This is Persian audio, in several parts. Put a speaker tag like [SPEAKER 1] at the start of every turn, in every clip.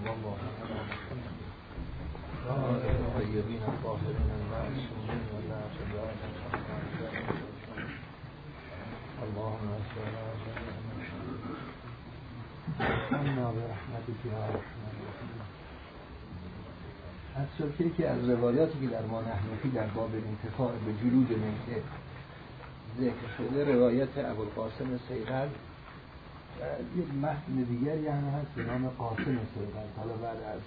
[SPEAKER 1] اللهم صل على سيدنا از شکلی که از روایاتی که در ما نحنفی در باب انتفاع به جلود میته ذکر شده روایت ابوالقاسم سیغل یک متن دیگری هم هست به نام قاسم سیغل حالا بعد از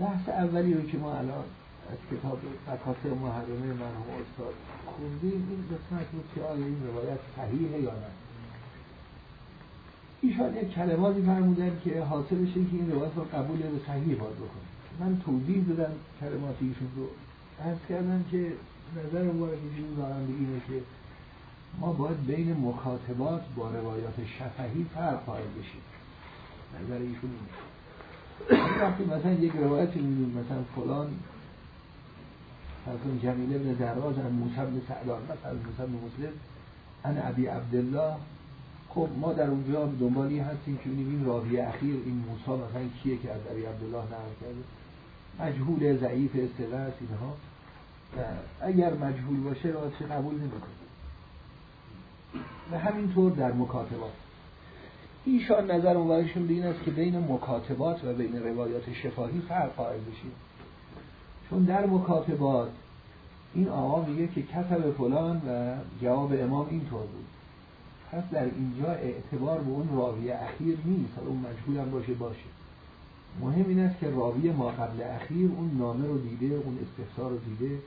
[SPEAKER 1] بحث اولی رو که ما الان از کتاب مکاتب محرمه مرحوم استاد خوندیم این قسمت بود که آیا این روایت صحیحه یا نه؟ ایشان یک کلماتی فرمودن که حاصلش که این روایت رو قبول به صحیح باید بکنه. من توضیح دادم کلمات ایشون رو. عرض کردم که نظر مبارک ایشون دارم اینه که ما باید بین مخاطبات با روایات شفهی فرق قائل بشیم نظر ایشون وقتی مثلا یک روایتی می‌دونیم مثلا فلان مثلا جمیل ابن دراز ان موسی بن سعدان مثلا موسی مسلم ان ابی عبدالله. خب ما در اونجا دنبالی هستیم که این راوی اخیر این موسی مثلا کیه که از ابی عبدالله نقل کرده. مجهول ضعیف استقاس اینها. اگر مجهول باشه چه قبول نمی‌کنه. و همینطور در مکاتبات. ایشان نظر مبارکشون به این است که بین مکاتبات و بین روایات شفاهی فرق قائل بشیم چون در مکاتبات این آقا میگه که کتب فلان و جواب امام اینطور بود. پس در اینجا اعتبار به اون راوی اخیر نیست. حالا اون مجهول هم باشه باشه. مهم این است که راوی ما قبل اخیر اون نامه رو دیده اون استفسار رو دیده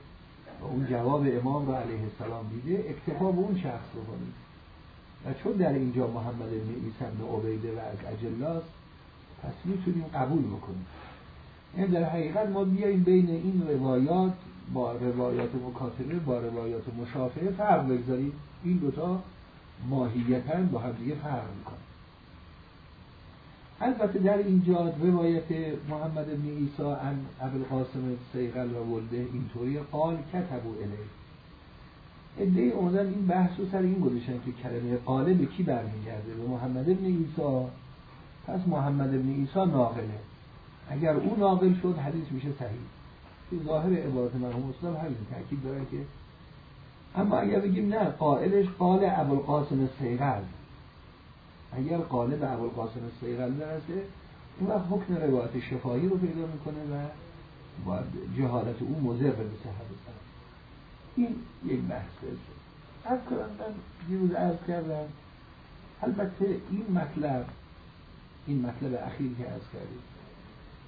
[SPEAKER 1] و اون جواب امام رو علیه السلام دیده اکتفا به اون شخص رو کنید و چون در اینجا محمد بن عیسی بن عبیده و از اجلاس پس می‌تونیم قبول بکنیم. این یعنی در حقیقت ما بیاییم بین این روایات با روایات مکاتبه با روایات مشافهه فرق بگذاریم. این دوتا ماهیتا با هم دیگه فرق می‌کنه البته در اینجا روایت محمد بن عیسی عن ابوالقاسم سیغل و ولده اینطوری قال کتبو الی ادهی اومدن این بحث رو سر این گذاشتن که کلمه قاله به کی برمیگرده؟ به محمد بن عیسی. پس محمد بن عیسی ناقله. اگر او ناقل شد حدیث میشه صحیح. ظاهر عبارت مرحوم اسلام همین تاکید داره که اما اگر بگیم نه قائلش قال ابوالقاسم سیغل اگر قالب ابوالقاسم سیغل برسه اون وقت حکم روایت شفاهی رو پیدا می‌کنه و جهالت او مضر به صحت این یک بحثه از کنم من دیروز عرض کردم البته این مطلب این مطلب اخیر که عرض کردیم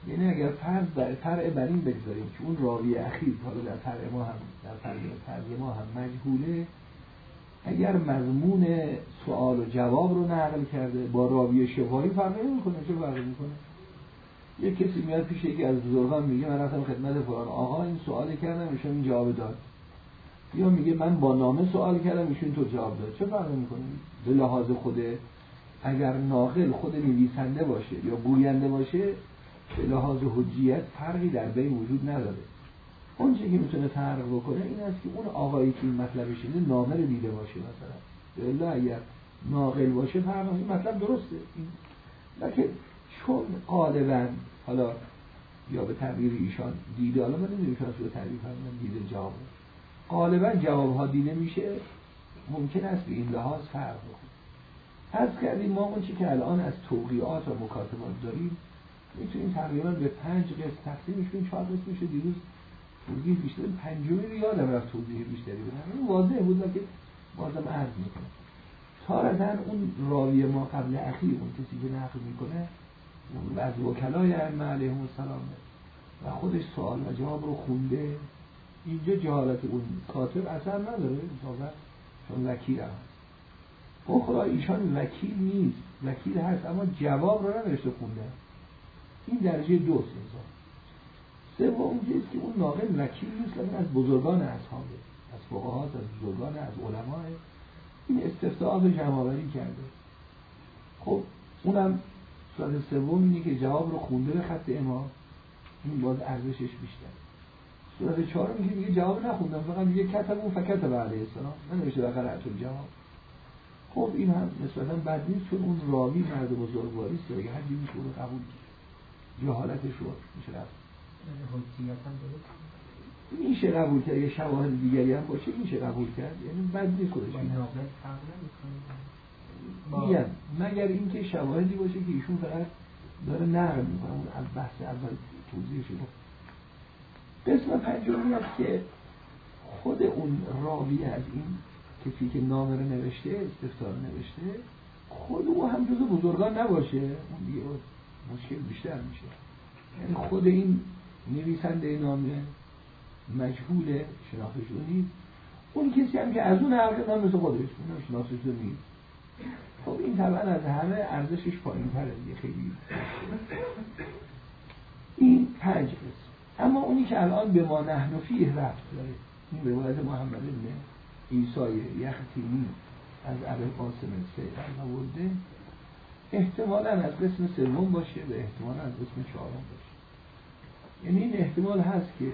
[SPEAKER 1] یعنی اگر فرض در فرع بر این بگذاریم که اون راوی اخیر حالا در فرع ما هم در فرع ما هم مجهوله اگر مضمون سوال و جواب رو نقل کرده با راوی شفاهی فرق نمی‌کنه چه فرقی می‌کنه؟ یک کسی میاد پیش یکی از بزرگان میگه من رفتم خدمت فلان. آقا این سوال کردم ایشون جواب داد. یا میگه من با نامه سوال کردم ایشون تو جواب داد. چه فرقی می‌کنه؟ به لحاظ خوده اگر ناقل خود نویسنده باشه یا گوینده باشه به لحاظ حجیت فرقی در بین وجود نداره. اون که می‌تونه فرق بکنه این است که اون آقایی که این مطلب شده نامه رو دیده باشه مثلا. الا اگر ناقل باشه فرق این مطلب درسته. لکه چون غالبا حالا یا به تعبیر ایشان دیده حالا من نمی‌دونم که به فرمودن دیده جواب. غالبا جواب ها دیده میشه. ممکن است به این لحاظ فرق بکنه. از کردیم ما اون که الان از توقیات و مکاتبات داریم می‌تونیم تقریبا به پنج قسم تقسیمش کنیم چهار قسم میشه دیروز. توضیح بیشتر پنجمی رو یادم رفت توضیح بیشتری بدم واضح بود که بازم عرض می‌کنه تارتن اون راوی ما قبل اخیر اون کسی که نقل می‌کنه از وکلای ائمه علیهم السلام و خودش سوال و جواب رو خونده. اینجا جهالت اون کاتب اثر نداره اتفاقا چون وکیل هست اخرا ایشان وکیل نیست. وکیل هست اما جواب رو نوشته خونده. این درجه دوست انسان. سوم چیزی که اون ناقل وکیل نیست از بزرگان اصحابه از فقهات از بزرگان از علماء. این استفتاعات رو جمعآوری کرده. خب اونم صورت سوم اینه که جواب رو خونده به خط امام. این باز ارزشش بیشتر صورت چهارم میگه میگه جواب نخوندم. فقط میگه کتب اون فکت علیه السلام ننوشته و قرأت جواب. خب این هم نسبتا بد نیست چون اون راوی مرد بزرگواری است. دیگه حدی میشه رو قبول جهالتش رو میشه رفت. میشه قبول کرد. یه شواهد دیگری هم باشه میشه قبول کرد. یعنی بد نیست خودش. میگم مگر اینکه شواهدی باشه که ایشون فقط داره نقل می‌کنه. اون بحث اول توضیح شده قسم پنجمی است که خود اون راوی از این کسی که نامه رو نوشته استفتار نوشته خود او هم جز بزرگان نباشه. اون دیگه مشکل بیشتر میشه. یعنی خود این نویسنده نامه مجهول شناخته شده نیست. اون کسی هم که از اون حرف هم مثل خودش اونم شناخته شده نیست. خب این طبعا از همه ارزشش پایین تره دیگه خیلی. این پنج قسم اما اونی که الان به ما نحن فیه رفت داره. این روایت محمد ابن ایسای یختینی از عبر قاسم سیدن آورده. احتمالا از قسم سوم باشه و احتمالا از قسم چهارم باشه. یعنی این احتمال هست که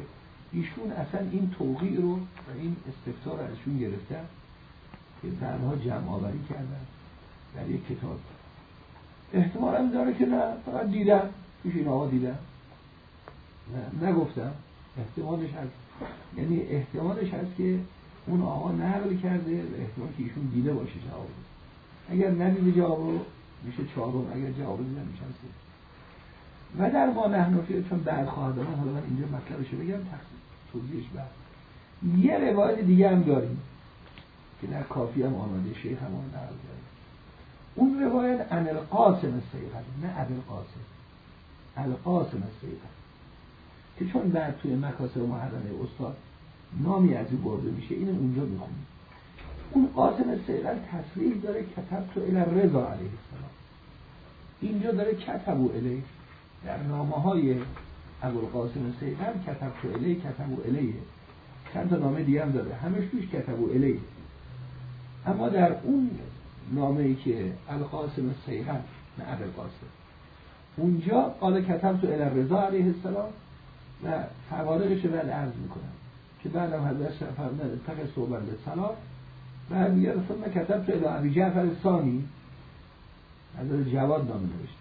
[SPEAKER 1] ایشون اصلا این توقیع رو و این استفتار رو ازشون گرفتن که بعدها جمع آوری کردن در یک کتاب. احتمال داره که نه فقط دیدم پیش این آقا دیدم نگفتم. احتمالش هست. یعنی احتمالش هست که اون آقا نقل کرده و احتمال که ایشون دیده باشه جواب. اگر ندیده جواب رو میشه چهارم. اگر جواب دیده میشه و در ما نحنفی چون بعد خواهد آمد حالا من اینجا مطلبش بگم توضیحش بعد. یه روایت دیگه هم داریم که در کافی هم آمده شیخ هم نقل اون روایت ان القاسم نه قاسم القاسم سیغل که چون بعد توی مکاسب محرمه استاد نامی از این برده میشه اینو اونجا می‌خونیم. اون قاسم سیغل تصریح داره کتب تو الى رضا علیه السلام. اینجا داره کتبو الیه در نامه های ابوالقاسم سیغل کتب تو الیه کتبو الیه چند تا نامه دیگه هم داره. همش توش کتبو الیه اما در اون نامه ای که القاسم سیغل نه ابوالقاسم. اونجا قال کتب تو الی رضا علیه السلام و فوارقش بعد عرض می‌کنم که بعد هم حضرت فرمودن تق صحبت سلام بعد میگه رسول کتب تو ابی جعفر ثانی حضرت جواد نامه نوشت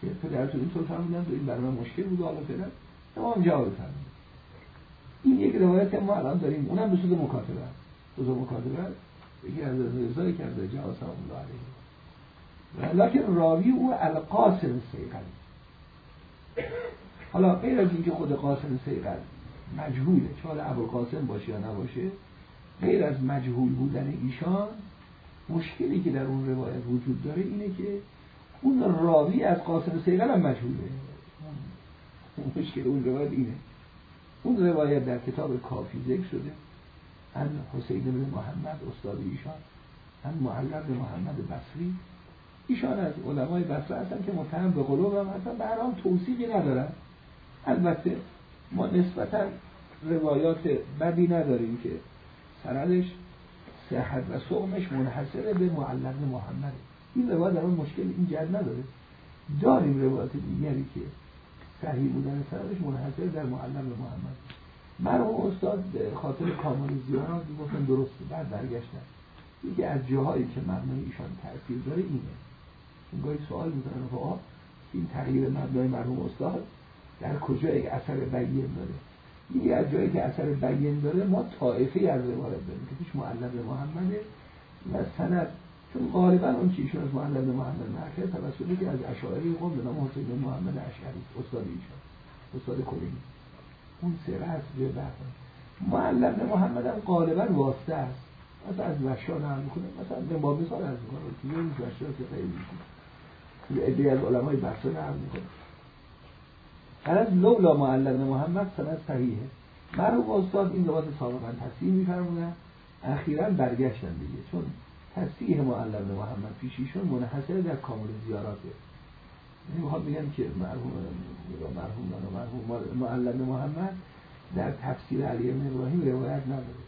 [SPEAKER 1] که پدرتون اینطور فرمودن تو این برای مشکل بود حالا فعلا تمام جواب فرمود این یک روایت ما الان داریم اونم به صورت مکاتبه. به صورت مکاتبه یکی از رضای از جواد سلام الله علیه لکن راوی او القاسم سیقل حالا غیر از اینکه خود قاسم سیقل مجهوله چه حالا قاسم باشه یا نباشه غیر از مجهول بودن ایشان مشکلی که در اون روایت وجود داره اینه که اون راوی از قاسم سیقل هم مجهوله. مشکل اون روایت اینه. اون روایت در کتاب کافی ذکر شده. ان حسین بن محمد استاد ایشان ان معلم محمد بصری. ایشان از علمای بصره هستن که متهم به قلوب هم هستن به هر ندارن. البته ما نسبتا روایات بدی نداریم که سندش صحت و صومش منحصره به معلم محمد. این روایت در مشکل این جد نداره. داریم روایات دیگری که صحیح بودن سندش منحصر در معلم محمد. مرحوم استاد خاطر کامل زیاد گفتن درسته بعد برگشتن. یکی از جاهایی که مبنای ایشان تاثیر داره اینه. این گاهی سوال می‌کنن خب این تغییر مبنای مرحوم استاد در کجا یک اثر بیین داره؟ یکی از جایی که اثر بیین داره ما طائفه از روایت داریم که پیش معلم محمده و سند. چون غالبا اون که ایشون از معلم محمد مرکز توسط که از اشاعری قوم به نام حسین محمد اشعری استاد ایشون استاد کلینی. اون سره هست به معلم محمد هم غالبا واسطه است. مثلا از وشا نرم می‌کنه مثلا به ما مثال از می‌کنه که یه وشا که خیلی می‌کنه ادهی از علمای بحثا نرم می‌کنه. از لولا معلم محمد سند صحیحه. مرحوم استاد این لغات سابقا تصحیح میفرمونن اخیرا برگشتن دیگه. چون تصحیح معلم محمد پیشیشون منحصر در کامل زیاراته. یعنی می‌خواد بگم که مرحوم مرحوم مرحوم معلم محمد در تفسیر علی ابن ابراهیم روایت نداره.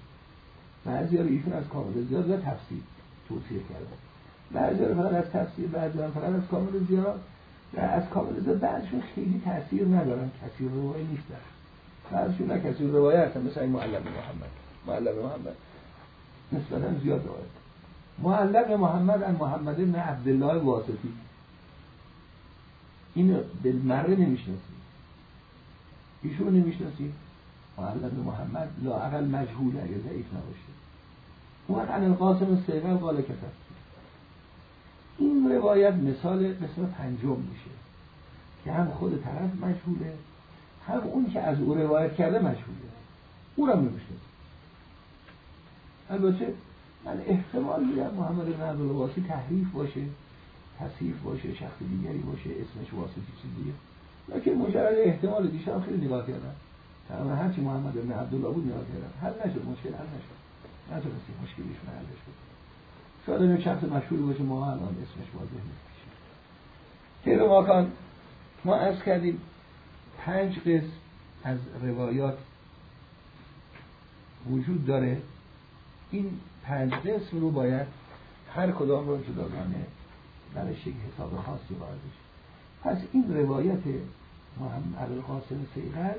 [SPEAKER 1] بعضی ایشون از کامل زیارات و تفسیر توصیه کرده بعضی فقط از تفسیر بعضی فقط از کامل زیارات و از کامل بعضشون خیلی تاثیر ندارن کسی روایت نیستن بعضشون نه کسی روایت هستن مثل این معلم محمد. معلم محمد. نسبتا زیاد روایت معلق محمد ان محمد ابن عبدالله واسطی این بالمره نمی‌شناسید. ایشون نمی‌شناسید؟ معلق محمد لا اقل مجهول اگه ضعیف نباشه. اون ان القاسم سیغل قال کتب این روایت مثال قسم پنجم میشه که هم خود طرف مجهوله هم اون که از او روایت کرده مجهوله او را میشه البته من احتمال میدم محمد بن عبدالواسی تحریف باشه تصیف باشه شخص دیگری باشه اسمش واسطی چیز دیگه. لیکن مجرد احتمال دیشب خیلی نگاه کردم. تقریبا هرچی محمد بن عبدالله بود نگاه کردم. حل نشد مشکل حل نشد. نتونستیم مشکلیش بود شاید این شخص مشهور باشه. ما الان اسمش واضح نیست. طبق ماکان ما از کردیم پنج قسم از روایات وجود داره. این پنج قسم رو باید هر کدام رو جداگانه برای یک حساب خاصی وارد پس این روایت محمد قاسم سیغل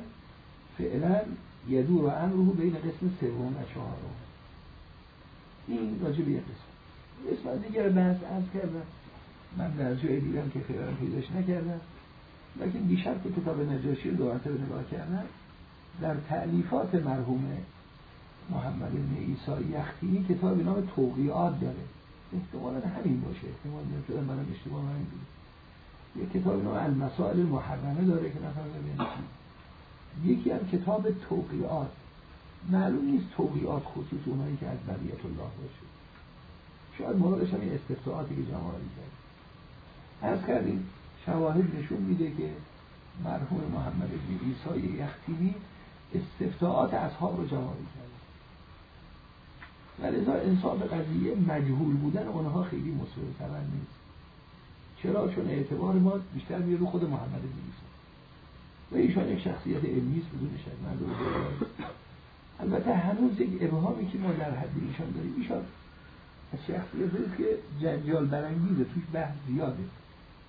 [SPEAKER 1] فعلا یدور و امره بین قسم سوم و چهارم. این راجع به یک قسم. قسم دیگر بحث از کردم. من در جای دیدم که خیلی پیداش نکردم. لیکن دیشب که کتاب نجاشی رو دو به نگاه کردم در تعلیفات مرحوم محمد بن عیسی یختینی کتاب نام توقیات داره. احتمالا همین باشه. احتمال شده منم اشتباه نمی‌دونم یک کتاب نام المسائل المحرمه داره که نفر یکی هم کتاب توقیات معلوم نیست توقیات خصوص اونایی که از بریت الله باشه. شاید مرادش هم این استفتاعاتی که جمالی کرد. از کردیم شواهد نشون میده که مرحوم محمد بن عیسی یختینی استفتاعات اصحاب رو جمالی کرد. و لذا انصاف قضیه مجهول بودن اونها خیلی مسئول نیست. چرا؟ چون اعتبار ما بیشتر میره رو خود محمد بن و ایشان یک شخصیت علمی است بدون شک. البته هنوز یک ابهامی که ما در حد ایشان داریم ایشان شخصیت که جنجال برانگیزه توش بحث زیاده.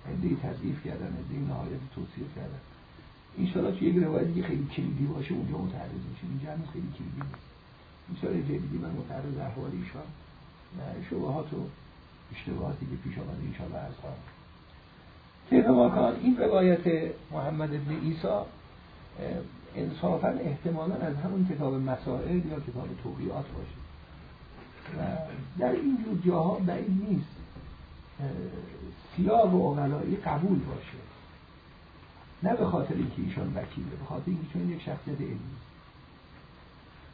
[SPEAKER 1] عده تضعیف کردن عده نهایت توصیف کردن. انشاءالله که یک روایتی که خیلی کلیدی باشه اونجا متعرض میشه. اینجا هنوز خیلی کلیدی نیست. انشاءالله جدیدی من متعرض احوال ایشان و شبهات و اشتباهاتی که پیش آمده انشاءالله از خواهم. طبق این روایت محمد ابن ایسا انصافا احتمالا از همون کتاب مسائل یا کتاب توقیات باشه. و در این جور جاها بعید نیست. سیاق و اغلایی قبول باشه. نه به خاطر اینکه ایشان وکیله به خاطر اینکه چون یک شخصیت علمی.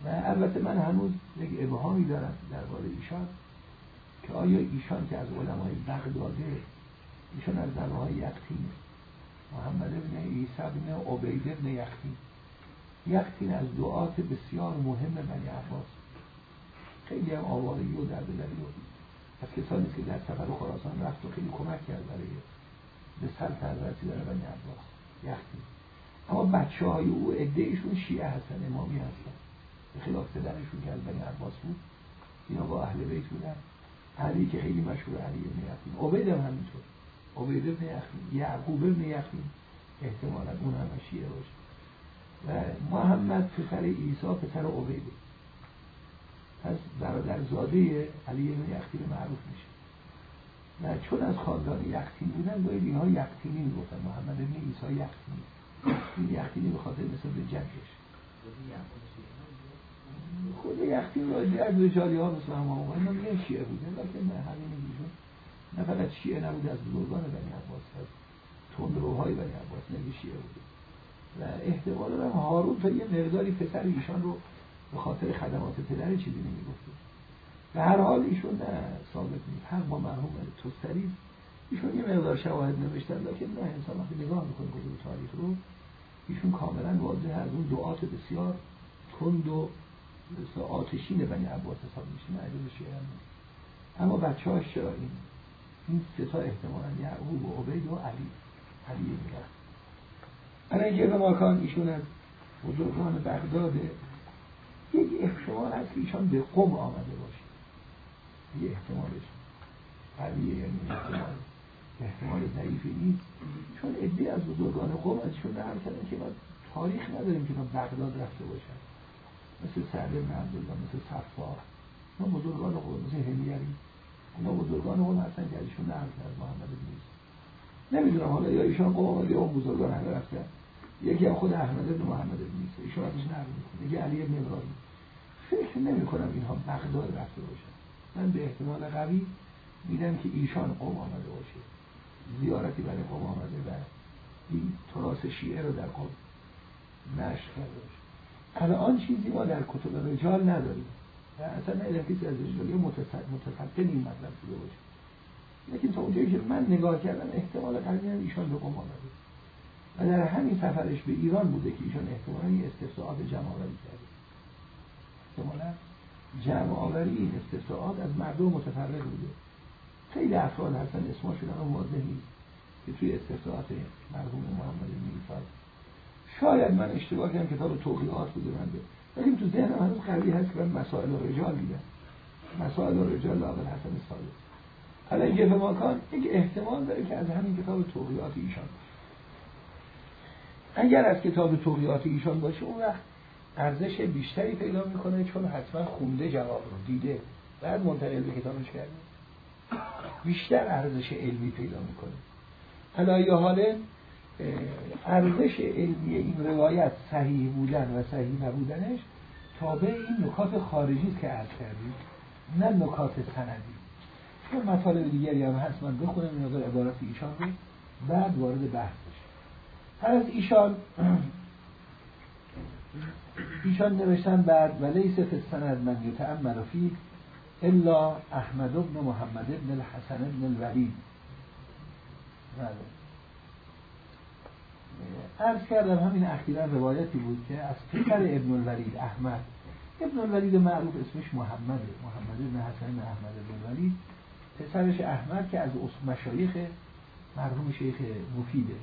[SPEAKER 1] و البته من هنوز یک ابهامی دارم درباره ایشان که آیا ایشان که از علمای بغداده ایشان از زنه های یقتینه محمد ابن عیسی ابن عبید ابن یقتین یقتین از دعات بسیار مهم بنی عباس. خیلی هم آوارگی و درد دلی و از کسانی که در سفر خراسان رفت و خیلی کمک کرد برای به سلطنت رسیدن بنی عباس یقتین اما بچه های او ایشون شیعه هستن امامی هستن. به خلاف پدرشون که از بنی عباس بود اینا با اهل بیت بودن. علی که خیلی مشهور علی ابن یقین. عبید هم همینطور. عبید ابن یقین یعقوب ابن یقین. احتمالا اون هم شیعه باشه. و محمد پسر عیسی پسر عبیده. پس برادرزاده علی ابن یقین معروف میشه. و چون از خاندان یقتین بودن باید اینها یقتینی می‌گفتن. محمد ابن عیسی یقتینی. این یقتینی به خاطر مثل به جنگش خود یختین راجعه از رجالی ها مثل همه آقای ما میگن شیعه بوده لیکن همین ایشون نه فقط شیعه نبوده از بزرگان بنی عباس از تندروهای بنی عباس نگه شیعه بوده. و احتمال دارم هارون تا یه مقداری پسر ایشان رو به خاطر خدمات پدر چیزی نمی‌گفته. به هر حال ایشون نه ثابت نیست. هر ما مرحوم توستری ایشون یه مقدار شواهد نوشتن لیکن نه انسان وقتی نگاه می‌کنه کتب تاریخ رو ایشون کاملا واضح از اون دعات بسیار تند و آتشین بنی عباس حساب میشه. معلوم شیعه اما بچه هاش چرا این؟ این سه تا احتمالا یعقوب و عبید و علی. علی میگن الان که ماکان ایشون از بزرگان بغداده یک احتمال که ایشان به قم آمده باشه. یه احتمالش. قویه یعنی احتمال. احتمال ضعیفی نیست. چون ادی از بزرگان قم ازشون نقل کردن که ما تاریخ نداریم که ما بغداد رفته باشن. مثل سعد بن عبدالله مثل صفار. ما بزرگان قول مثل همیری اونا بزرگان قوم هستن که ازشون نقل کرد محمد بن نمی‌دونم حالا یا ایشان قوم یا اون بزرگان همه رفتن. یکی هم خود احمد بن محمد بن ایشان ازش نقل می‌کنه. یکی علی بن ابراهیم فکر نمی کنم اینها بغداد رفته باشن. من به احتمال قوی میدم که ایشان قوم آمده باشه. زیارتی برای قوم آمده و این تراس شیعه رو در قوم نشر کرده باشه. الان چیزی ما در کتب رجال نداریم. و اصلا نه کسی از رجالی متفقه این مطلب شده باشه. لیکن تا اونجایی که من نگاه کردم احتمال قوی ایشان به قوم آمده. و در همین سفرش به ایران بوده که ایشان احتمالا استفساعات آوری کرده. احتمالا جمع آوری این از مردم متفرق بوده. خیلی افراد هستن اسمشون هم واضح نیست که توی استفساعات مرحوم محمد بن شاید من اشتباه کردم کتاب توقیعات بوده من تو ذهنم هنوز قوی هست که من مسائل و رجال دیدم. مسائل و رجال لاغل حسن صادق. حالا به ماکان یک احتمال داره که از همین کتاب توقیات ایشان اگر از کتاب توقیات ایشان باشه اون وقت ارزش بیشتری پیدا می‌کنه چون حتما خونده جواب رو دیده. بعد منتقل به کتابش کرده؟ بیشتر ارزش علمی پیدا می‌کنه. حالا یا حاله ارزش علمی این روایت صحیح بودن و صحیح نبودنش تابع این نکات خارجی که عرض کردیم نه نکات سندی. چون مطالب دیگری هم هست من بخونم این عبارت ایشان رو بعد وارد بحث بشه. از ایشان ایشان نوشتن بعد و لیس فی السند من یتأمل فی الا احمد بن محمد بن الحسن بن الولید بله. عرض کردم همین اخیرا روایتی بود که از پسر ابن الولید احمد. ابن الولید معروف اسمش محمده محمد بن حسن احمد بن الولید. پسرش احمد که از مشایخ مرحوم شیخ مفیده.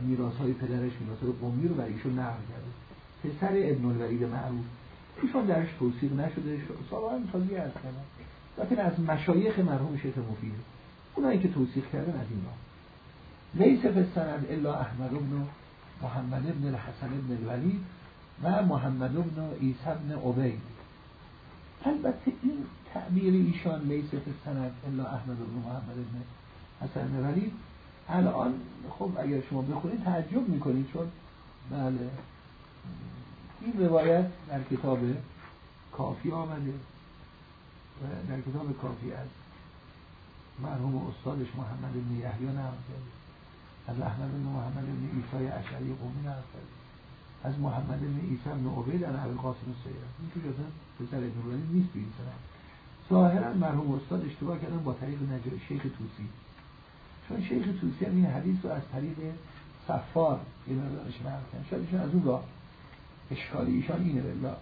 [SPEAKER 1] میراث های پدرش میراث قومی رو برای ایشون نقل کرده. پسر ابن الولید معروف. ایشون درش توصیق نشده سال هم تازی عرض کردم. لیکن از مشایخ مرحوم شیخ مفیده اونایی که توصیق کردن از این لیس فی السند الا احمد بن محمد بن الحسن بن الولید و محمد بن عیسی بن عبید. البته این تعبیر ایشان لیس السند الا احمد بن محمد بن حسن بن الولید الان خب اگر شما بخونید تعجب می‌کنید چون بله. این روایت در کتاب کافی آمده و در کتاب کافی از مرحوم استادش محمد بن یحیی نقل از احمد بن محمد بن عیسی اشعری قومی نقل از محمد بن عیسی بن عبید از قاسم سیره این تو جزا پسر ابن نیست به این ظاهرا مرحوم استاد اشتباه کردن با طریق نجای شیخ توسی. چون شیخ توسی هم این حدیث رو از طریق صفار یه مقدارش نقل کردن شاید از اون راه اشکالی ایشان اینه بلا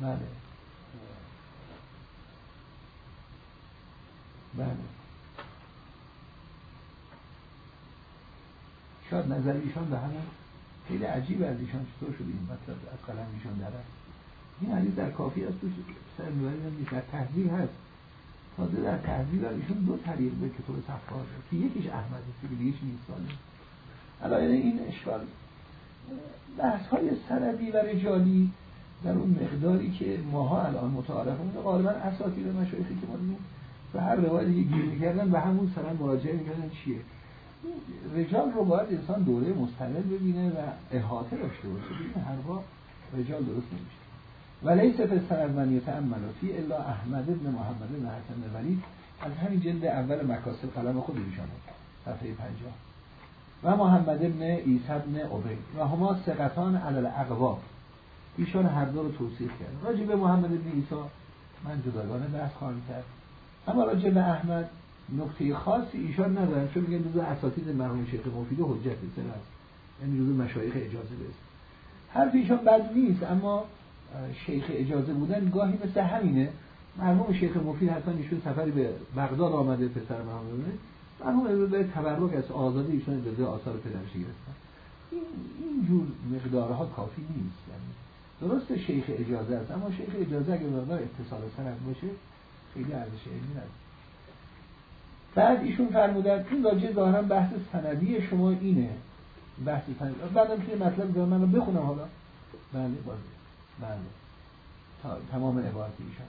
[SPEAKER 1] بله. بله. شاید نظر ایشان به همون خیلی عجیب از ایشان چطور شده این مطلب از قلم ایشان در این حدیث در کافی است توش سر می‌برید نیست در تحضیر هست. تازه در تحضیر ایشون دو طریق به کتاب صفحات که یکیش احمد است که دیگه نیست ساله این اشکال بحث های سندی و رجالی در اون مقداری که ماها الان متعارفمون غالبا اساتید مشایخی که ما دیدیم و هر روایتی که گیر می‌کردن به همون سرن مراجعه می‌کردن چیه؟ رجال رو باید انسان دوره مستقل ببینه و احاطه داشته باشه. ببینه هر با رجال درست نمیشه. ولی سفر سند من یتعمل فی الا احمد بن محمد بن حسن ولید. از همین جلد اول مکاسب قلم خود ایشانه صفحه 50 و محمد ابن عیسی ابن عبید و هما سقطان علل اقواب ایشان هر دو رو توصیف کرد. راجع به محمد ابن عیسی من جداگانه بحث خواهم کرد. اما راجع به احمد نقطه خاصی ایشان ندارن چون میگن جزء اساتید مرحوم شیخ مفید حجت سر است یعنی جزء مشایخ اجازه بست. حرف ایشان بد نیست اما شیخ اجازه بودن گاهی مثل همینه. مرحوم شیخ مفید حتما ایشون سفری به بغداد آمده پسر مرحوم مرحوم به تبرک از آزادی ایشون اجازه آثار پدرش گرفتن. این این جور مقدارها کافی نیست. یعنی درست شیخ اجازه است اما شیخ اجازه اگر مقدار اتصال سند باشه خیلی ارزش علمی نداره. بعد ایشون فرمودن این راجع ظاهرا بحث سندی شما اینه. بحث سندی. بعدم که مطلب دارم من رو بخونم حالا. بله بازه بله. تا تمام عبارت ایشان.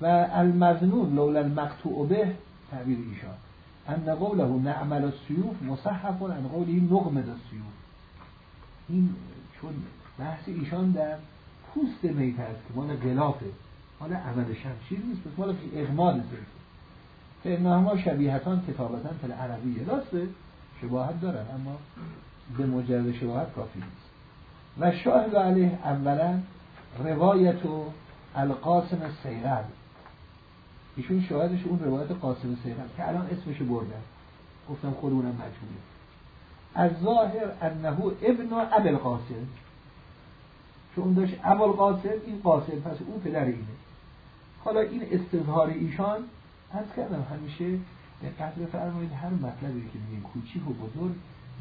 [SPEAKER 1] و المزنون لولا المقطوع به تعبیر ایشان. ان قوله نعمل السیوف مصحف ان قوله نقمد السیوف این چون بحث ایشان در پوست میت است که مال غلافه مال عمل شمشیر نیست بس مال اغمال زیت فإنهما شبیهتان کتابتان فل عربیه راسته شباهت دارن اما به مجرد شباهت کافی نیست. و شاهد علیه اولا روایت و القاسم سیغل ایشون شاهدش اون روایت قاسم سیغل که الان اسمشو بردن. گفتم خود اونم مجموعه از ظاهر انه ابن ابل قاسم چون داشت ابل قاسم این قاسم پس اون پدر اینه. حالا این استظهار ایشان از کردم همیشه دقت بفرمایید هر مطلبی که میگیم کوچیک و بزرگ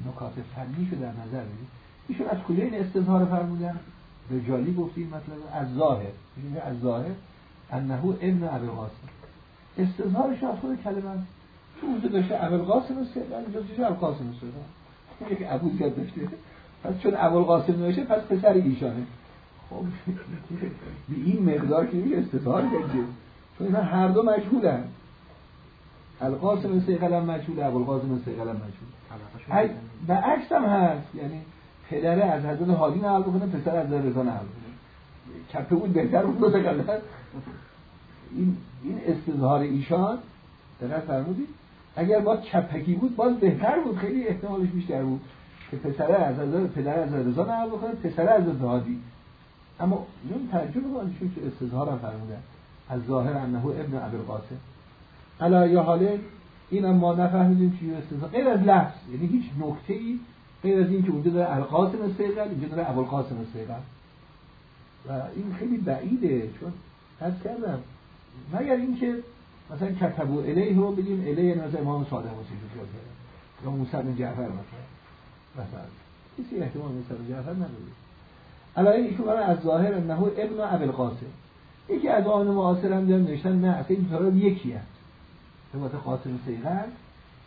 [SPEAKER 1] نکات فنی در نظر بگیرید. ایشون از کجا این استظهار فرمودن؟ رجالی گفتیم مطلب از ظاهر. از ظاهر انه ابن ابی قاسم استظهارش از خود کلمه است. چون اونجا داشته ابو قاسم است اینجا ابو قاسم است یک ابو زیاد داشته پس چون ابو قاسم نوشته پس پسر ایشانه. خب به این مقدار که میشه استظهار کنه چون اینا هر دو مجهولن. القاسم سیقل هم مجهول ابوالقاسم سیقل هم مجهول. و عکس هم هست. یعنی پدره از حضرت حالی نقل بکنه پسر از رضا نقل بکنه. کپه بود بهتر بود دو این این استظهار ایشان دقیق فرمودید؟ اگر با کپکی بود باز بهتر بود خیلی احتمالش بیشتر بود که پسر از از پدر از رضا نقل بکنه پسر از حادی اما این ترجمه کنید چون که استظهار هم فرمودن. از ظاهر انه ابن ابی القاسم. علا یا حاله این ما نفهمیدیم چی استثناء غیر از لفظ یعنی هیچ نکته ای غیر از این که اونجا داره القاسم سیغل اینجا داره ابوالقاسم سیغل و این خیلی بعیده چون از کردم مگر اینکه مثلا کتبو الیه رو بگیم الیه نظر امام صادق حسین رو کرد یا موسی بن جعفر مثلا مثلا. کسی احتمال موسی بن جعفر نداره. علاوه ایشون از ظاهر انه ابن ابوالقاسم یکی از آن معاصر هم دارم نوشتن نه اصلا این یکی هست. روایت قاسم سیغل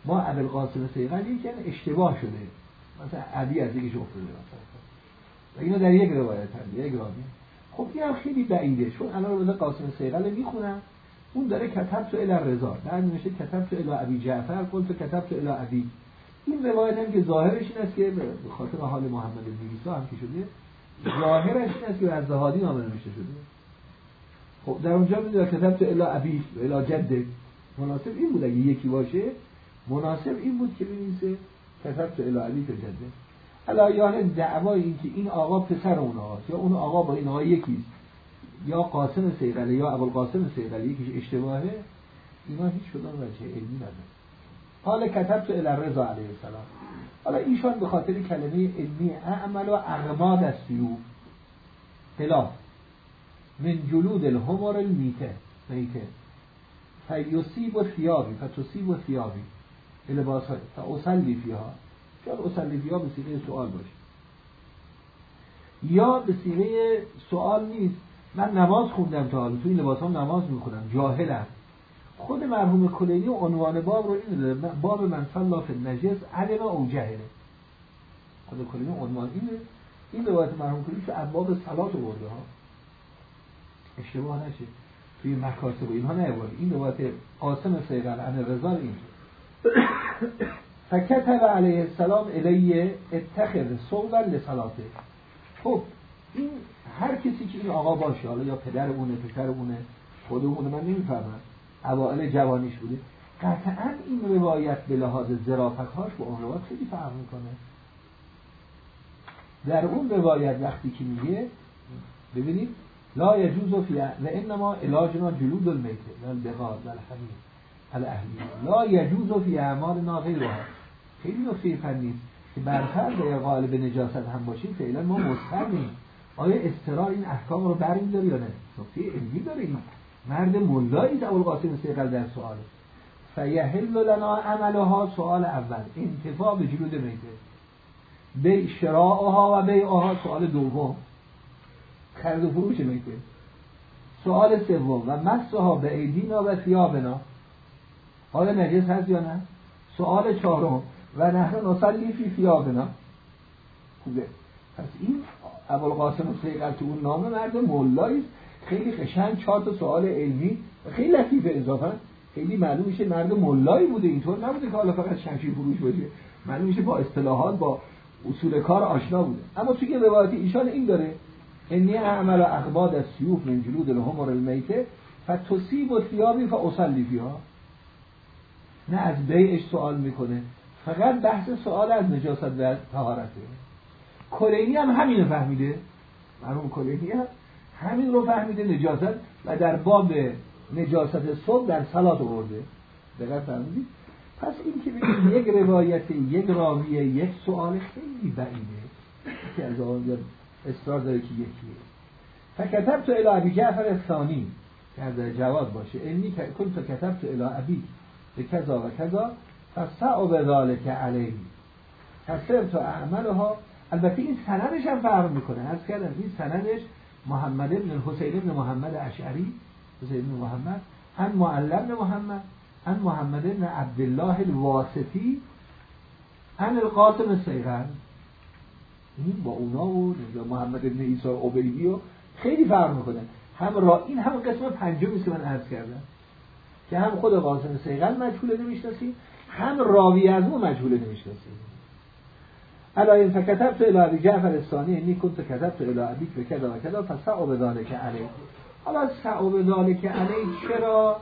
[SPEAKER 1] ما عبل قاسم سیغل یکی اشتباه شده. مثلا عبی از یکیش افتاده مثلا. و اینا در یک روایت هم یک راوی. خب این هم خیلی بعیده چون الان روایت قاسم سیغل می‌خونم. اون داره کتب تو الی رضا بعد نوشته کتب تو الی ابی جعفر قلت کتب تو الی ابی. این روایت هم که ظاهرش این است که به خاطر حال محمد بن هم که شده ظاهرش این است که از زهادی نامه نوشته شده. خب در اونجا میگه کتب تو الی ابی الی جده. مناسب این بود اگه یکی باشه مناسب این بود که بنویسه کتب تو الهی تو جده. الایان دعوای این که این آقا پسر اون آقاست یا اون آقا با این آقا یکیست. یا قاسم سیغلی یا ابوالقاسم سیغلی یکیش اشتباهه. اینا هیچ کدام وجه علمی نداره حالا کتب تو رضا علیه السلام. حالا ایشان به خاطر کلمه علمی اعمل و اغماد از سیوف. خلاف. من جلود الهمار المیته. میته. فیصیب و ثیابی فتصیب و ثیابی. لباس های فاصلی فیها. شاید اصلی فیها به سیغه سوال باشه. یا به سیغه سوال نیست. من نماز خوندم تا حالا. توی لباس هم نماز می‌خونم. جاهلم خود مرحوم کلینی عنوان باب رو این داره. باب من صلا فی النجس علم او جهله. خود کلینی عنوان اینه این روایت مرحوم کلینی تو ابواب صلات برده ها. اشتباه نشه. توی مکاسب و اینها نیوارد این روایت قاسم سیغل عن رضا این فکتب علیه السلام الیه اتخذ صوبا لصلاته. خب این هر کسی که این آقا باشه حالا یا پدر اونه پسر اونه خود اونه من نمی‌فهمم. اوائل جوانیش بوده. قطعا این روایت به لحاظ هاش با اون روایت خیلی فرق می‌کنه. در اون روایت وقتی که میگه ببینید لا يجوز فی و انما علاجنا جلود المیت و البغال و الحمیم الاهلی. لا يجوز فی اعمالنا غیرها. خیلی نکته فنی که بر فرض یا غالب نجاست هم باشیم فعلا ما مستقیم آیا استرا این احکام رو بریم داره یا نه؟ نکته علمی داره این مرد ملایی در قاسم سیقل در سوال فیحل لنا عملها سوال اول. انتفاع به جلود میته. بی شراعها و بی آها سوال دوم. خرید و فروش میته. سوال سوم. و مسها به ایدینا و ثیابنا. آیا نجس هست یا نه؟ سوال چهارم. و نحن نصلی فی ثیابنا خوبه. پس این ابوالقاسم سیقل تو اون نامه مرد مولایی خیلی قشنگ چهار تا سوال علمی خیلی لطیف اضافه. خیلی معلوم میشه مرد ملایی بوده اینطور نبوده که حالا فقط شمشیر فروش باشه معلوم میشه با اصطلاحات با اصول کار آشنا بوده. اما توی روایت ایشان این داره. انی اعمل اخباد از سیوف من جلود الهمر المیته فتصیب و ثیابی فاصلی فیها نه از بیعش سوال می‌کنه. فقط بحث سوال از نجاست و طهارته. کلینی هم همین فهمیده. مرحوم کلینی هم همین رو فهمیده نجاست و در باب نجاست صبح در سلات آورده. دقیق فهمیدید پس این که یک روایت یک راویه یک سوال خیلی بعیده. که از آن اصرار داره که یکیه. فکتب تو الهی جعفر ثانی که در جواد باشه. اینی کن تو کتب تو الهی به کذا و کذا. فصعب ذالک علیه. تصر تو اعملها البته این سندش هم فرق می‌کنه. از کردم این سندش محمد ابن حسین ابن محمد اشعری حسین ابن محمد هم معلم محمد هم محمد ابن عبدالله الواسطی هم القاسم سیغن. این با اونا و محمد ابن ایسا عبیدی و خیلی فرق می‌کنه. هم را این هم قسم پنجمی که من عرض کردم. که هم خود قاسم سیغن مجهوله نمی‌شناسیم هم راوی از اون مجهوله نمی‌شناسیم الا این فکتب تو الهی جعفر الثانی اینی کنت کتب تو الهی به کدا و کدا فسعب ذالک علی. حالا سعب ذالک علی چرا؟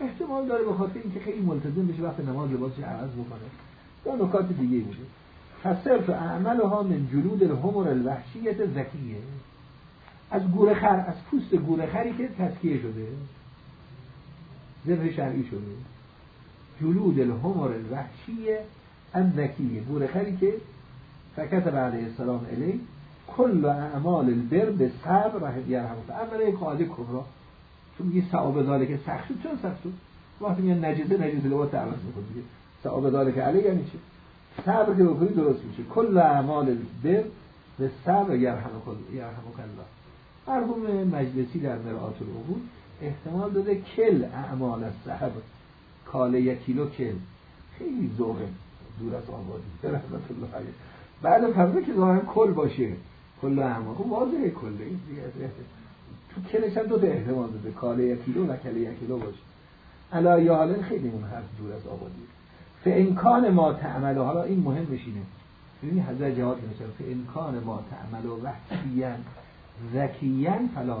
[SPEAKER 1] احتمال داره به خاطر اینکه خیلی ملتزم بشه وقت نماز لباسش عوض بکنه. یا نکات دیگه بوده. فصرف اعملها من جلود الهمر الوحشیت زکیه از گورخر از پوست گورخری که تسکیه شده. ذبح شرعی شده. جلود الهمر الوحشیه ان ذکیه گورخری که فکت بعد السلام علی کل اعمال البر به صبر رحم یرحم عمل قاعده کبرا. چون میگه ثواب داره که سخت چون سخت وقتی میگه نجسه نجسه لباس عوض می‌کنه. دیگه ثواب داره که علی یعنی چی؟ صبر که بکنی درست میشه. کل اعمال البر به صبر یرحم الله مرحوم مجلسی در مرآت العبور احتمال داده کل اعمال صحب کاله یک کیلو کل خیلی ذوقه. دور از آبادی رحمت الله علیه. بعد فرضه که ظاهرا کل باشه. کل اعمال. خب واضحه این تو کلش هم دو تا احتمال داده. کاله یک کیلو و کله یک کیلو باشه. علا یا خیلی اون حرف دور از آبادی امکان ما تعمل حالا این مهم بشینه ببینی حضرت جواد مثلا امکان ما تعمل و وحشیان زکیان فلا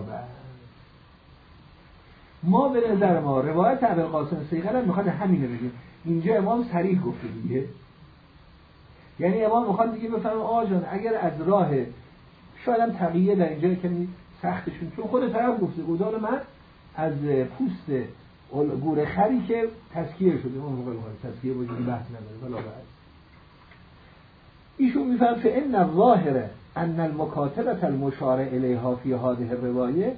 [SPEAKER 1] ما به نظر ما روایت عبد قاسم سیغل هم می‌خواد همینه بگیم اینجا امام صریح گفته دیگه. یعنی امام می‌خواد دیگه بفهم آجان اگر از راه شاید هم تقیه در اینجا کمی سختشون چون خود طرف گفته گودال من از پوست گوره خری که تسکیه شده. اون موقع تسکیه وجودی بحث نداره بعد ایشون میفهم این الظاهره ان المکاتبت المشار الیها فی هذه الروایه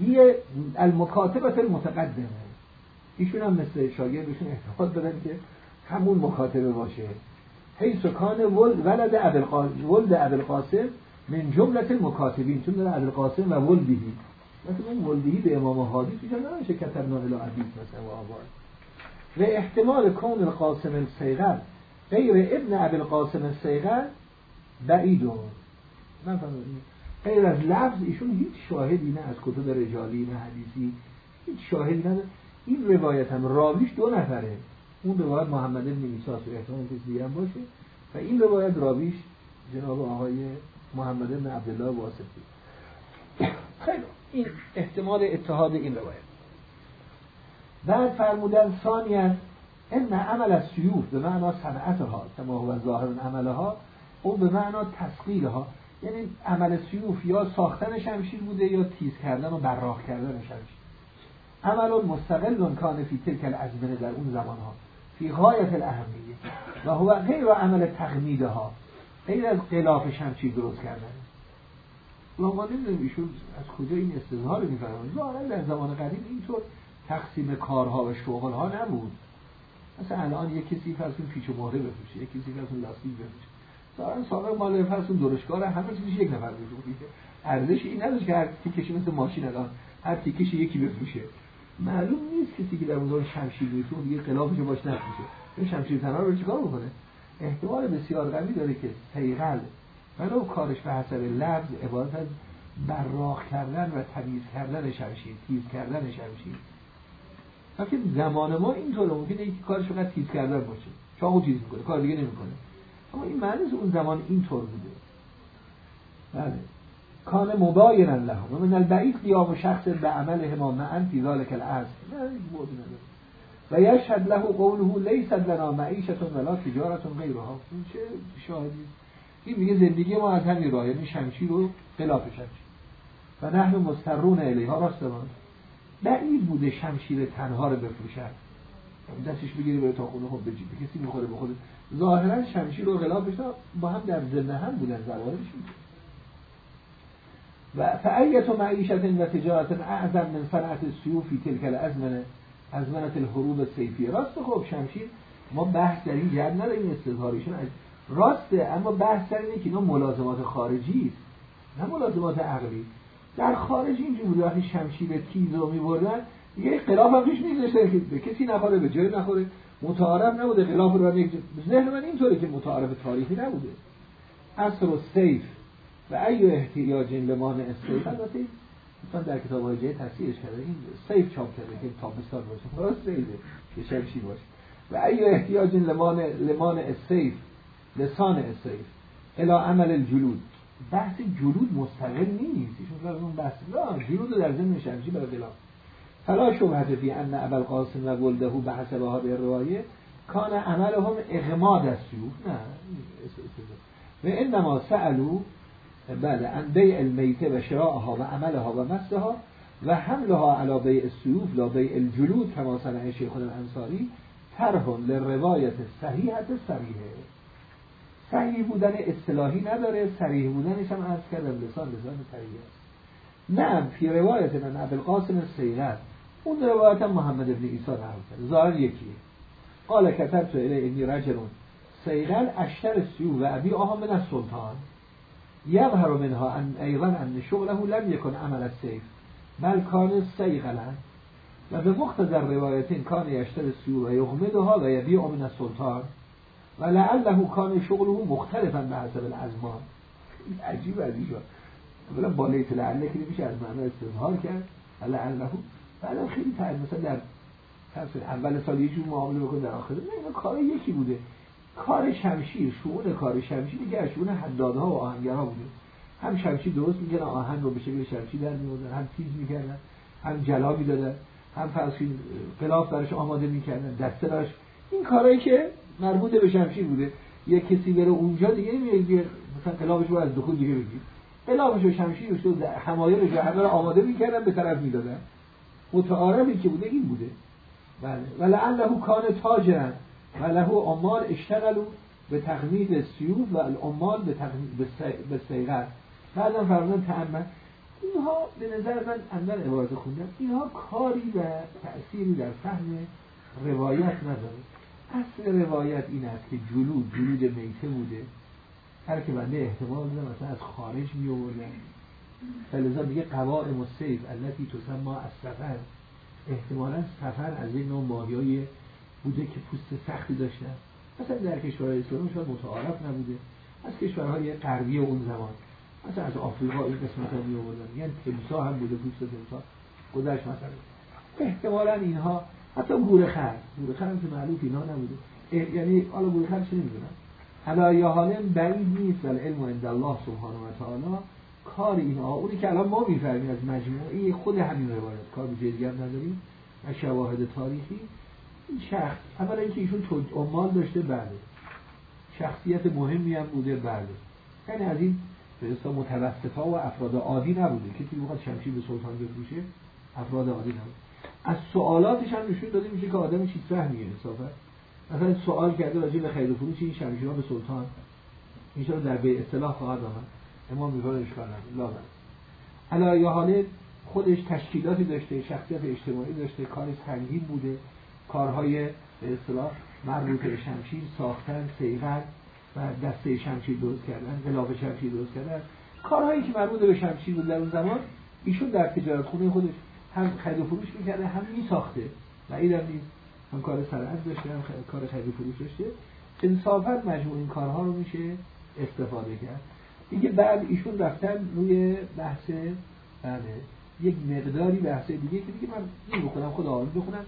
[SPEAKER 1] هی المکاتبت المتقدمه ایشون هم مثل شاگردشون اعتقاد دارن که همون مکاتبه باشه. حیث کان ولد ولد ولد ابوالقاسم من جملت المکاتبین. چون داره ابوالقاسم و ولدهی مثل اون ولدهی به امام حادی تو نمیشه کتبنا الی عبید مثلا و و احتمال کون القاسم السیغل غیر ابن ابوالقاسم السیغل بعیدون. من غیر از لفظ ایشون هیچ شاهدی نه از کتب رجالی نه حدیثی هیچ شاهدی نداره. این روایت هم راویش دو نفره. اون روایت محمد بن ایساس و احتمال کسی دیگه باشه و این روایت راویش جناب آقای محمد بن عبدالله واسطی خیلی این احتمال اتحاد این روایت. بعد فرمودن ثانیا ان عمل از سیوف به معنا صنعتها کما هو ظاهر عملها او به معنا تسقیلها یعنی عمل سیوف یا ساختن شمشیر بوده یا تیز کردن و براق کردن شمشیر. عمل مستقل کان فی تلک الازمنه در اون زمان ها فی غایت الاهمیه. و هو غیر عمل تقمیده ها غیر از قلاف شمشیر درست کردن. ما نمی‌دونیم ایشون از کجا این استظهار میفرمایند. ظاهرا در زمان قدیم اینطور تقسیم کارها و شغل ها نبود. مثلا الان یک کسی فرض پیچ و مهره بفروشه یک کسی فرض لاستیک بفروشه. ظاهرا سابق مال فرض درشکار همه چیزش یک نفر بفروشه ارزش این نداشت که هر تیکشی مثل ماشین الان هر تیکشی یکی بفروشه. معلوم نیست کسی که در اون شمشیر می‌تونه دیگه خلافش باش نفروشه این شمشیر تنها رو چیکار می‌کنه؟ احتمال بسیار قوی داره که سیغل ولو کارش به حسب لفظ عبارت از براق کردن و تمیز کردن شمشیر تیز کردن شمشیر. که زمان ما اینطوره. ممکنه یکی کارش فقط تیز کردن باشه. چاقو تیز می‌کنه کار دیگه نمی‌کنه. این معنی اون زمان اینطور بوده. بله. کان مباینن له. و من البعید قیام شخص به عمل ما معن فی ذلک الاصل و یشهد له قوله لیست لنا معیشت ولا تجارت غیرها. این چه شاهدی؟ این میگه زندگی ما از همین راه یعنی شمشیر رو خلاف شمشیر. و نحن مسترون الیها راست بعید بوده شمشیر تنها رو بفروشد دستش بگیری بره تا خونه خود بجیبه. کسی می‌خوره به خود ظاهرا شمشیر و غلافش با هم در زنده هم بودن زوارش و فعیت و معیشت و تجارت اعظم من صنعت سیوفی تلک الازمنه ازمنت الحروب سیفی راست خب شمشیر ما بحث در این جد نداریم استظهارشون راسته اما بحث در اینه که اینا ملازمات خارجی است نه ملازمات عقلی. در خارج اینجور بود وقتی شمشیر تیز رو میبردن یه قلاف هم پیش میذاشتن که به کسی نخوره به جای نخوره. متعارف نبوده قلاف رو یک ذهن من اینطوره که متعارف تاریخی نبوده. اصر و سیف و ای احتیاج لمان السیف البته مثلا در کتاب های جای تصیرش کرده این سیف چاپ کرده که تابستان باشه. راست سیفه که شمشیر باشه. و ای احتیاج لمان لمان السیف لسان السیف الا عمل الجلود. بحث جلود مستقل نیست. ایشون اون بحث نه جلود در ضمن شمشیر برای خلاف فلا شبهت فی ان ابا القاسم و ولده به حسب هذه الروايه کان عملهم اغماد السیوف نه و انما سالو بله عن بیع المیته و شراعها و عملها و مسها و حملها علی بیع السیوف لا بیع الجلود کما صنع شیخ الانصاری طرح لروایت صحیحت صریحه. صحیح بودن اصطلاحی نداره صریح بودنش هم از کردم لسان لسان است. نه فی روایت من عبدالقاسم سیغت اون روایت هم محمد ابن ایسا نقل کرده. ظاهر یکیه. قال کتبت الی انی رجلون. سیغل اشتر سیو و ابی آها من از سلطان. یظهر منها ان ایضا ان شغله لم یکن عمل السیف. بل کان سیغلا و به مقتضر روایتین کان یشتر سیو و یغمدها و یبیع من السلطان و لعله کان شغله مختلفا به حسب الازمان. عجیب عجیب اولا با لیت لعله که میشه از معنی استظهار کرد. لعله بعدا خیلی تعریف مثلا در اول سال یه جور معامله بکن در آخر نه کار یکی بوده. کار شمشیر شعون کار شمشیر دیگه شعون حدادها و آهنگرها بوده. هم شمشیر درست می‌کنن آهن رو به شکل شمشیر در میوردن هم تیز می‌کردن هم جلا می‌دادن هم فرض قلاف برش آماده می‌کردن دسته براش. این کارهایی که مربوط به شمشیر بوده. یه کسی بره اونجا دیگه نمیاد مثلا قلافش رو از دخول دیگه بگیر. قلافش و شمشیرش رو حمایل رو آماده می‌کردن به طرف می‌دادن. متعارفی که بوده این بوده. بله. و لعله کان تاجرن و له عمال اشتغلوا به تقمید سیوف و العمال به به سیغر بعدم فرمودن تعمد اینها به نظر من اندر عبارت خوندم اینها کاری و تأثیری در فهم روایت نداره. اصل روایت این است که جلود جلود میته بوده. هر که بنده احتمال بوده مثلا از خارج می آوردن فلذا دیگه قوائم و سیف التي تسمى از سفر احتمالا سفر از این نوع ماهی بوده که پوست سختی داشتن. مثلا در کشورهای اسلامی شاید متعارف نبوده. از کشورهای غربی اون زمان. مثلا از آفریقا این قسمت ها می آوردن. یعنی تمسا هم بوده پوست تمسا گذشت مثلا. احتمالا اینها حتی گوره خر. گوره خر هم که معلوم اینا نبوده. یعنی حالا گوره خر چه نمی‌دونم حالا یا حالا بعید نیست. ولی علم عند الله سبحانه و تعالی. کار اینها اونی که الان ما می‌فهمیم از مجموعه خود همین روایت. کار به دیگر نداریم. و شواهد تاریخی. این شخص اولا اینکه ایشون عمال داشته بله. شخصیت مهمی هم بوده بله. یعنی از این به متوسط و افراد عادی نبوده. کسی می‌خواد شمشیر به سلطان بفروشه افراد عادی نبوده. از سوالاتش هم نشون داده میشه که آدم چیز فهمیه انصافا مثلا سوال کرده راجع به و فروش این شمشیرها به سلطان. این در به اصطلاح خواهد آمد. امام میگه اشکال نداره علا یا حاله خودش تشکیلاتی داشته شخصیت اجتماعی داشته کار سنگین بوده کارهای به اصطلاح مربوط به شمشیر ساختن سیغل و دسته شمشیر درست کردن غلاف شمشیر درست کردن. کارهایی که مربوط به شمشیر بود در اون زمان ایشون در تجارت خونه خودش هم خرید و فروش می‌کرده هم میساخته. و این هم نیست. هم کار سرعت داشته هم کار خرید و فروش داشته. انصافا مجموع این کارها رو میشه استفاده کرد. دیگه بعد ایشون رفتن روی بحث بله یک مقداری بحث دیگه که دیگه من این بخونم خود آن بخونم.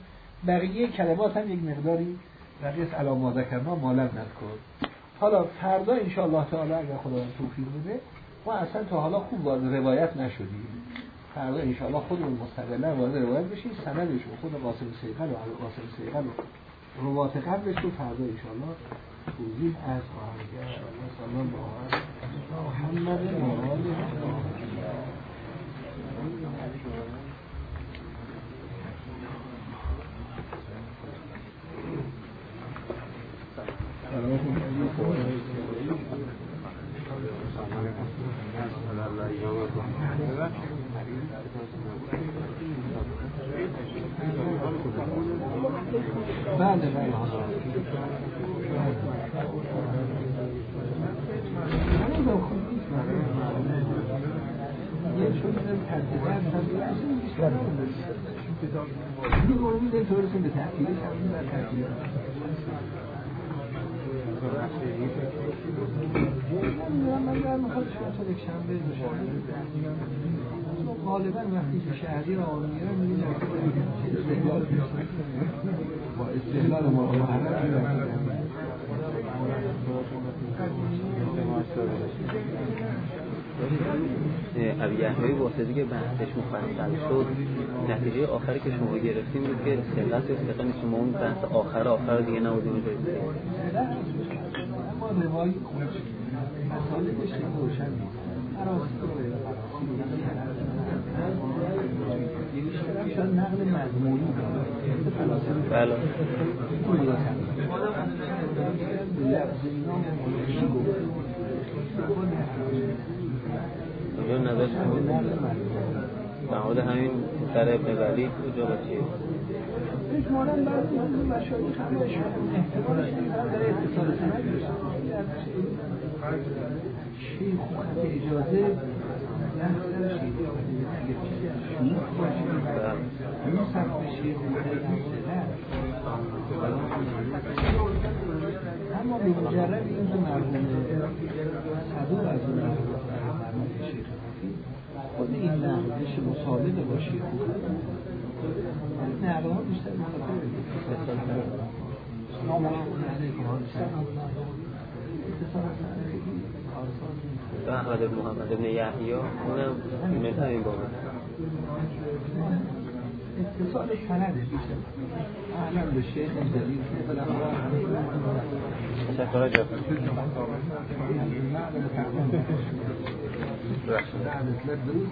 [SPEAKER 1] بقیه کلمات هم یک مقداری بقیه سلام ما ذکرنا مالم نذکر حالا فردا انشاءالله تعالی اگر خدا توفیق بده ما اصلا تا حالا خوب وارد روایت نشدیم. فردا انشاءالله خودمون مستقلا وارد روایت بشیم. سندش و خود قاسم سیقل و قاسم سیقل و روات قبلش رو فردا انشاءالله توضیح از صلی الله علیه محمد بله بله. غالبا وقتی که شهری را آن میرن میگن با استقلال ما
[SPEAKER 2] ابی یحیی واسطی که بحثش مفصل شد نتیجه آخری که شما گرفتیم بود که سقط استقلال شما اون بحث آخر آخر دیگه نبودیم
[SPEAKER 1] نقل مضمونی
[SPEAKER 2] بله. اونجا نظر در مورد همین سر ابن ولی کجا با چیه
[SPEAKER 1] این مشایخ هم احتمالش داره اتصال سند شیخ اجازه اما به مجرد این که مرحوم صدور از اون خود این نقدش مصالحه با شیخ نقل ها بیشتر سلام علیکم
[SPEAKER 2] و أحمد بن محمد بن يحيى اونم من همین بابه
[SPEAKER 1] اتصال سند میشه اعلم به شیخ جدید
[SPEAKER 2] شیخ رجب بعد ثلاث
[SPEAKER 1] دروس